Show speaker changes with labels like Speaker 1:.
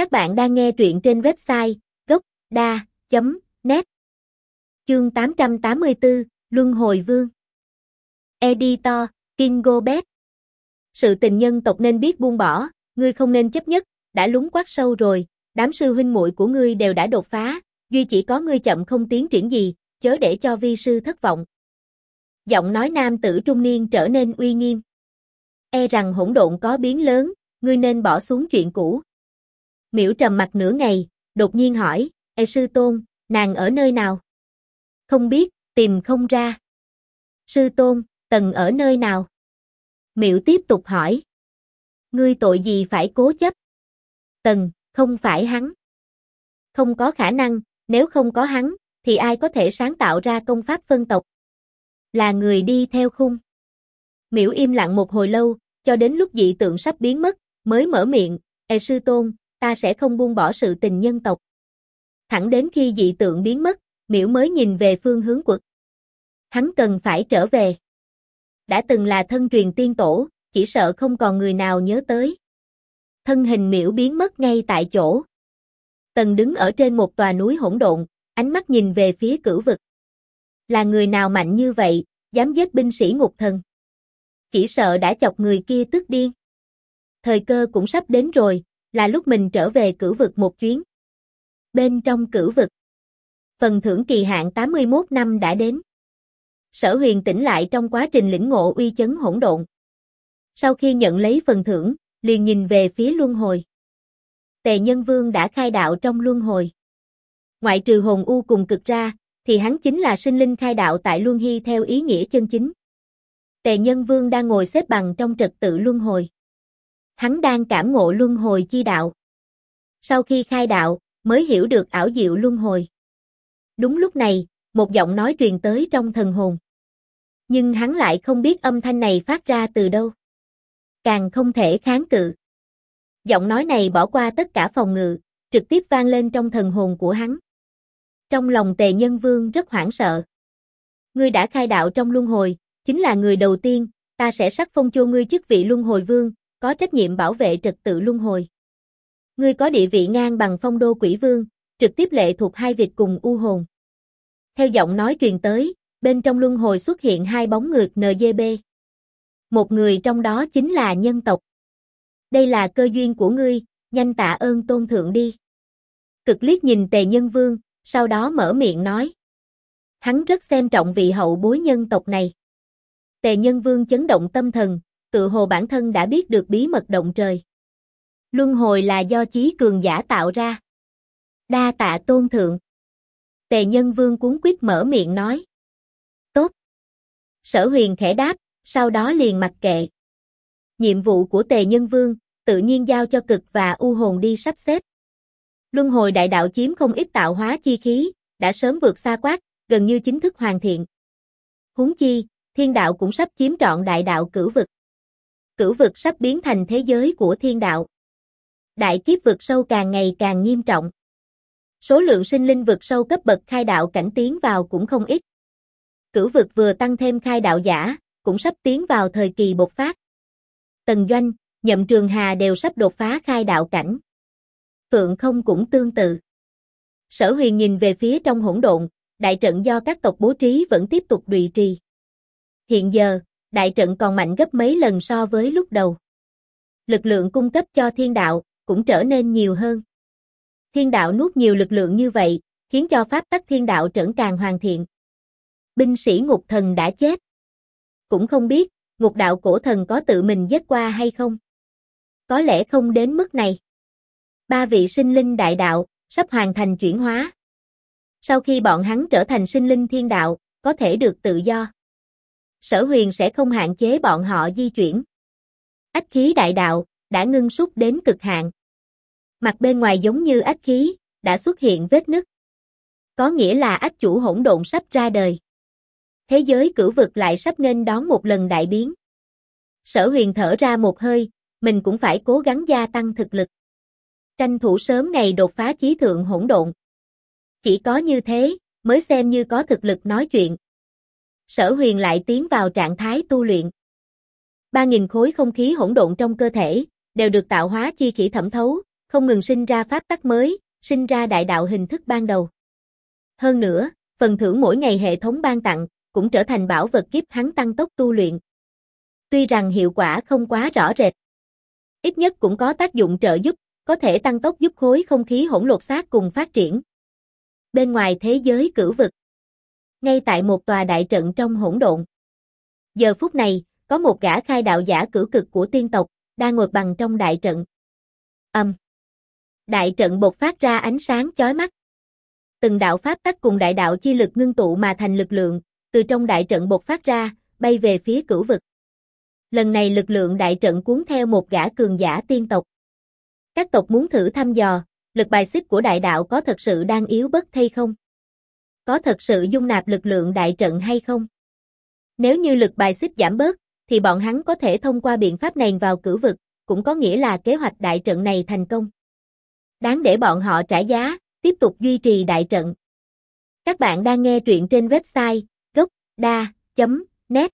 Speaker 1: Các bạn đang nghe truyện trên website gốc.da.net Chương 884, Luân Hồi Vương Editor, Kingo Bet Sự tình nhân tộc nên biết buông bỏ, ngươi không nên chấp nhất, đã lúng quát sâu rồi, đám sư huynh muội của ngươi đều đã đột phá, duy chỉ có ngươi chậm không tiến triển gì, chớ để cho vi sư thất vọng. Giọng nói nam tử trung niên trở nên uy nghiêm. E rằng hỗn độn có biến lớn, ngươi nên bỏ xuống chuyện cũ. Miễu trầm mặt nửa ngày, đột nhiên hỏi, Ê sư tôn, nàng ở nơi nào? Không biết, tìm không ra. Sư tôn, tần ở nơi nào? Miễu tiếp tục hỏi. Ngươi tội gì phải cố chấp? Tần, không phải hắn. Không có khả năng, nếu không có hắn, thì ai có thể sáng tạo ra công pháp phân tộc? Là người đi theo khung. Miễu im lặng một hồi lâu, cho đến lúc dị tượng sắp biến mất, mới mở miệng, Ê sư tôn, ta sẽ không buông bỏ sự tình nhân tộc. Thẳng đến khi dị tượng biến mất, miễu mới nhìn về phương hướng quật. Hắn cần phải trở về. Đã từng là thân truyền tiên tổ, chỉ sợ không còn người nào nhớ tới. Thân hình miễu biến mất ngay tại chỗ. Tần đứng ở trên một tòa núi hỗn độn, ánh mắt nhìn về phía cửu vực. Là người nào mạnh như vậy, dám giết binh sĩ ngục thần. Chỉ sợ đã chọc người kia tức điên. Thời cơ cũng sắp đến rồi, là lúc mình trở về cử vực một chuyến. Bên trong cử vực, phần thưởng kỳ hạn 81 năm đã đến. Sở huyền tỉnh lại trong quá trình lĩnh ngộ uy chấn hỗn độn. Sau khi nhận lấy phần thưởng, liền nhìn về phía luân hồi. Tề Nhân Vương đã khai đạo trong luân hồi. Ngoại trừ hồn u cùng cực ra, thì hắn chính là sinh linh khai đạo tại Luân Hy theo ý nghĩa chân chính. Tề Nhân Vương đang ngồi xếp bằng trong trật tự luân hồi hắn đang cảm ngộ luân hồi chi đạo. Sau khi khai đạo, mới hiểu được ảo diệu luân hồi. Đúng lúc này, một giọng nói truyền tới trong thần hồn. Nhưng hắn lại không biết âm thanh này phát ra từ đâu. Càng không thể kháng cự. Giọng nói này bỏ qua tất cả phòng ngự, trực tiếp vang lên trong thần hồn của hắn. Trong lòng tề nhân vương rất hoảng sợ. Ngươi đã khai đạo trong luân hồi, chính là người đầu tiên, ta sẽ sắc phong cho ngươi chức vị luân hồi vương, có trách nhiệm bảo vệ trật tự luân hồi. Ngươi có địa vị ngang bằng phong đô quỷ vương, trực tiếp lệ thuộc hai việc cùng u hồn. Theo giọng nói truyền tới, bên trong luân hồi xuất hiện hai bóng ngược NGB. Một người trong đó chính là nhân tộc. Đây là cơ duyên của ngươi, nhanh tạ ơn tôn thượng đi. Cực liếc nhìn tề nhân vương, sau đó mở miệng nói. Hắn rất xem trọng vị hậu bối nhân tộc này. Tề nhân vương chấn động tâm thần, tự hồ bản thân đã biết được bí mật động trời. Luân hồi là do chí cường giả tạo ra. Đa tạ tôn thượng. Tề nhân vương cuốn quyết mở miệng nói. Tốt. Sở huyền khẽ đáp, sau đó liền mặc kệ. Nhiệm vụ của tề nhân vương, tự nhiên giao cho cực và u hồn đi sắp xếp. Luân hồi đại đạo chiếm không ít tạo hóa chi khí, đã sớm vượt xa quát, gần như chính thức hoàn thiện. Huống chi, thiên đạo cũng sắp chiếm trọn đại đạo cửu vực cửu vực sắp biến thành thế giới của thiên đạo. Đại kiếp vực sâu càng ngày càng nghiêm trọng. Số lượng sinh linh vực sâu cấp bậc khai đạo cảnh tiến vào cũng không ít. Cửu vực vừa tăng thêm khai đạo giả, cũng sắp tiến vào thời kỳ bộc phát. Tần Doanh, Nhậm Trường Hà đều sắp đột phá khai đạo cảnh. Phượng không cũng tương tự. Sở huyền nhìn về phía trong hỗn độn, đại trận do các tộc bố trí vẫn tiếp tục duy trì. Hiện giờ, đại trận còn mạnh gấp mấy lần so với lúc đầu. Lực lượng cung cấp cho thiên đạo cũng trở nên nhiều hơn. Thiên đạo nuốt nhiều lực lượng như vậy, khiến cho pháp tắc thiên đạo trở càng hoàn thiện. Binh sĩ ngục thần đã chết. Cũng không biết, ngục đạo cổ thần có tự mình giết qua hay không? Có lẽ không đến mức này. Ba vị sinh linh đại đạo, sắp hoàn thành chuyển hóa. Sau khi bọn hắn trở thành sinh linh thiên đạo, có thể được tự do sở huyền sẽ không hạn chế bọn họ di chuyển. Ách khí đại đạo, đã ngưng súc đến cực hạn. Mặt bên ngoài giống như ách khí, đã xuất hiện vết nứt. Có nghĩa là ách chủ hỗn độn sắp ra đời. Thế giới cửu vực lại sắp nên đón một lần đại biến. Sở huyền thở ra một hơi, mình cũng phải cố gắng gia tăng thực lực. Tranh thủ sớm ngày đột phá chí thượng hỗn độn. Chỉ có như thế, mới xem như có thực lực nói chuyện sở huyền lại tiến vào trạng thái tu luyện. 3.000 khối không khí hỗn độn trong cơ thể, đều được tạo hóa chi khỉ thẩm thấu, không ngừng sinh ra pháp tắc mới, sinh ra đại đạo hình thức ban đầu. Hơn nữa, phần thưởng mỗi ngày hệ thống ban tặng, cũng trở thành bảo vật kiếp hắn tăng tốc tu luyện. Tuy rằng hiệu quả không quá rõ rệt, ít nhất cũng có tác dụng trợ giúp, có thể tăng tốc giúp khối không khí hỗn lột xác cùng phát triển. Bên ngoài thế giới cửu vực, ngay tại một tòa đại trận trong hỗn độn. Giờ phút này, có một gã khai đạo giả cử cực của tiên tộc, đang ngồi bằng trong đại trận. Âm. Đại trận bộc phát ra ánh sáng chói mắt. Từng đạo pháp tắc cùng đại đạo chi lực ngưng tụ mà thành lực lượng, từ trong đại trận bộc phát ra, bay về phía cửu vực. Lần này lực lượng đại trận cuốn theo một gã cường giả tiên tộc. Các tộc muốn thử thăm dò, lực bài xích của đại đạo có thật sự đang yếu bất thay không? Có thật sự dung nạp lực lượng đại trận hay không? Nếu như lực bài xích giảm bớt, thì bọn hắn có thể thông qua biện pháp này vào cử vực, cũng có nghĩa là kế hoạch đại trận này thành công. Đáng để bọn họ trả giá, tiếp tục duy trì đại trận. Các bạn đang nghe truyện trên website gocda.net